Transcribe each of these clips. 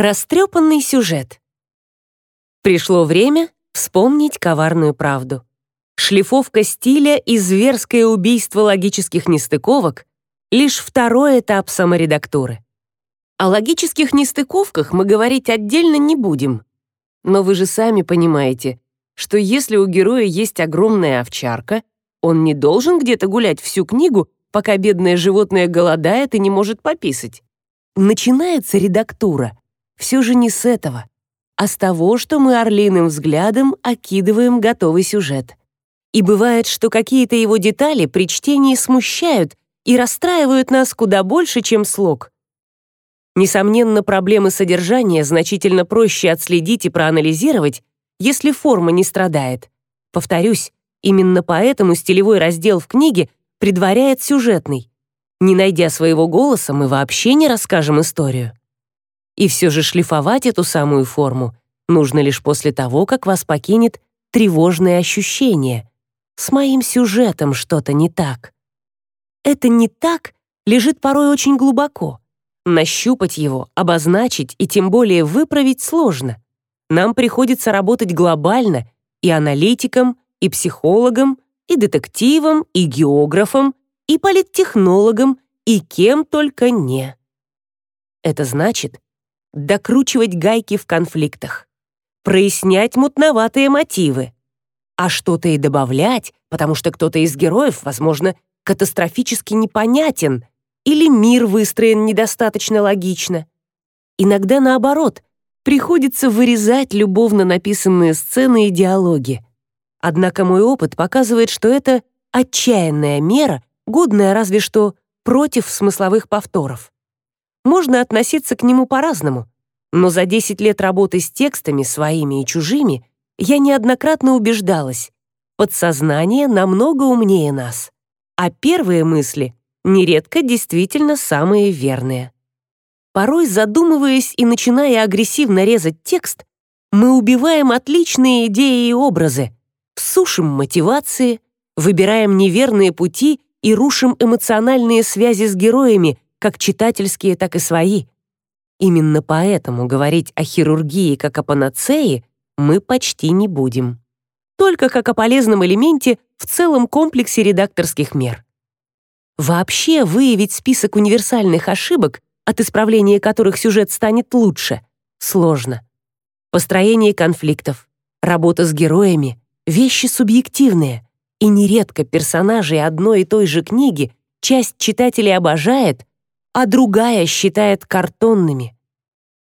Растрепанный сюжет. Пришло время вспомнить коварную правду. Шлифовка стиля и зверское убийство логических нестыковок — лишь второй этап саморедактуры. О логических нестыковках мы говорить отдельно не будем. Но вы же сами понимаете, что если у героя есть огромная овчарка, он не должен где-то гулять всю книгу, пока бедное животное голодает и не может пописать. Начинается редактура все же не с этого, а с того, что мы орлиным взглядом окидываем готовый сюжет. И бывает, что какие-то его детали при чтении смущают и расстраивают нас куда больше, чем слог. Несомненно, проблемы содержания значительно проще отследить и проанализировать, если форма не страдает. Повторюсь, именно поэтому стилевой раздел в книге предваряет сюжетный. Не найдя своего голоса, мы вообще не расскажем историю. И все же шлифовать эту самую форму нужно лишь после того, как вас покинет тревожное ощущение. С моим сюжетом что-то не так. Это не так лежит порой очень глубоко. Нащупать его, обозначить и тем более выправить сложно. Нам приходится работать глобально и аналитиком, и психологом, и детективом, и географом, и политтехнологом, и кем только не. Это значит, докручивать гайки в конфликтах, прояснять мутноватые мотивы, а что-то и добавлять, потому что кто-то из героев, возможно, катастрофически непонятен или мир выстроен недостаточно логично. Иногда наоборот, приходится вырезать любовно написанные сцены и диалоги. Однако мой опыт показывает, что это отчаянная мера, годная разве что против смысловых повторов можно относиться к нему по-разному, но за 10 лет работы с текстами, своими и чужими, я неоднократно убеждалась, подсознание намного умнее нас, а первые мысли нередко действительно самые верные. Порой, задумываясь и начиная агрессивно резать текст, мы убиваем отличные идеи и образы, сушим мотивации, выбираем неверные пути и рушим эмоциональные связи с героями, как читательские, так и свои. Именно поэтому говорить о хирургии как о панацее мы почти не будем. Только как о полезном элементе в целом комплексе редакторских мер. Вообще выявить список универсальных ошибок, от исправления которых сюжет станет лучше, сложно. Построение конфликтов, работа с героями — вещи субъективные, и нередко персонажей одной и той же книги часть читателей обожает, а другая считает картонными.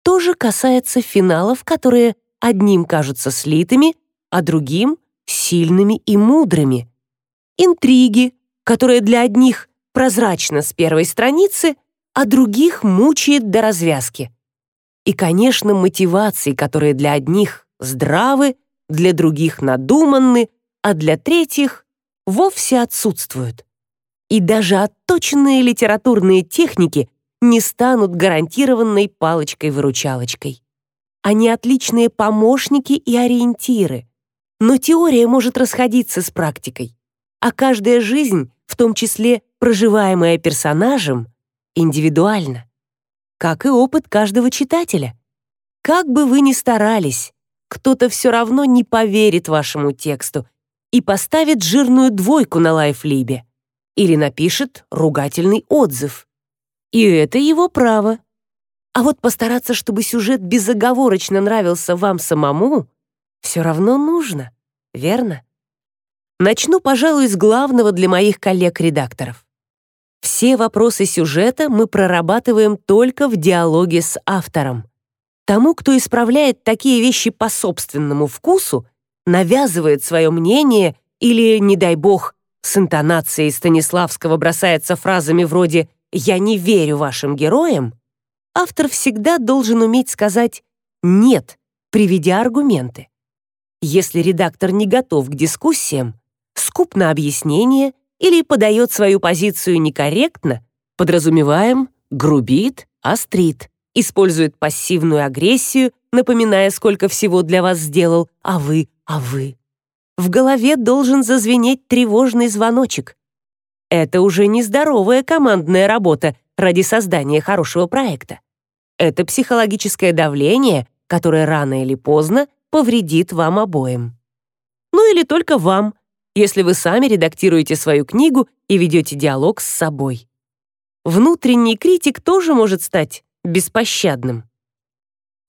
То же касается финалов, которые одним кажутся слитыми, а другим — сильными и мудрыми. Интриги, которые для одних прозрачно с первой страницы, а других мучает до развязки. И, конечно, мотивации, которые для одних здравы, для других надуманны, а для третьих вовсе отсутствуют и даже отточенные литературные техники не станут гарантированной палочкой-выручалочкой. Они отличные помощники и ориентиры, но теория может расходиться с практикой, а каждая жизнь, в том числе проживаемая персонажем, индивидуальна, как и опыт каждого читателя. Как бы вы ни старались, кто-то все равно не поверит вашему тексту и поставит жирную двойку на лайфлибе или напишет ругательный отзыв. И это его право. А вот постараться, чтобы сюжет безоговорочно нравился вам самому, все равно нужно, верно? Начну, пожалуй, с главного для моих коллег-редакторов. Все вопросы сюжета мы прорабатываем только в диалоге с автором. Тому, кто исправляет такие вещи по собственному вкусу, навязывает свое мнение или, не дай бог, с интонацией Станиславского бросается фразами вроде «я не верю вашим героям», автор всегда должен уметь сказать «нет», приведя аргументы. Если редактор не готов к дискуссиям, скуп на объяснение или подает свою позицию некорректно, подразумеваем, грубит, острит, использует пассивную агрессию, напоминая, сколько всего для вас сделал, а вы, а вы в голове должен зазвенеть тревожный звоночек. Это уже нездоровая командная работа ради создания хорошего проекта. это психологическое давление, которое рано или поздно повредит вам обоим. Ну или только вам, если вы сами редактируете свою книгу и ведете диалог с собой. Внутренний критик тоже может стать беспощадным.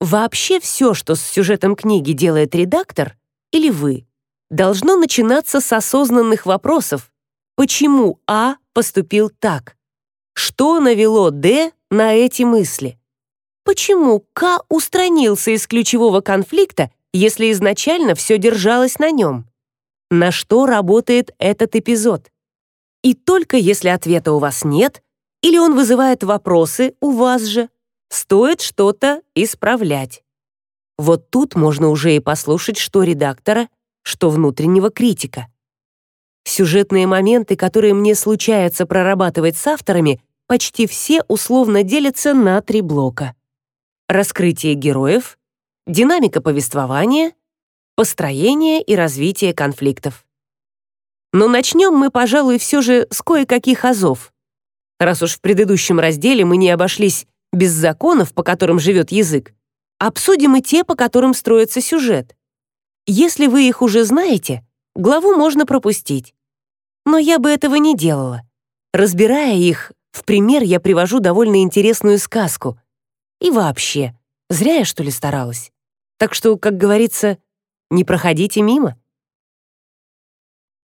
Вообще все, что с сюжетом книги делает редактор или вы, должно начинаться с осознанных вопросов. Почему А поступил так? Что навело Д на эти мысли? Почему К устранился из ключевого конфликта, если изначально все держалось на нем? На что работает этот эпизод? И только если ответа у вас нет, или он вызывает вопросы у вас же, стоит что-то исправлять. Вот тут можно уже и послушать что редактора, что внутреннего критика. Сюжетные моменты, которые мне случается прорабатывать с авторами, почти все условно делятся на три блока. Раскрытие героев, динамика повествования, построение и развитие конфликтов. Но начнем мы, пожалуй, все же с кое-каких азов. Раз уж в предыдущем разделе мы не обошлись без законов, по которым живет язык, обсудим и те, по которым строится сюжет. Если вы их уже знаете, главу можно пропустить. Но я бы этого не делала. Разбирая их, в пример я привожу довольно интересную сказку. И вообще, зря я, что ли, старалась. Так что, как говорится, не проходите мимо.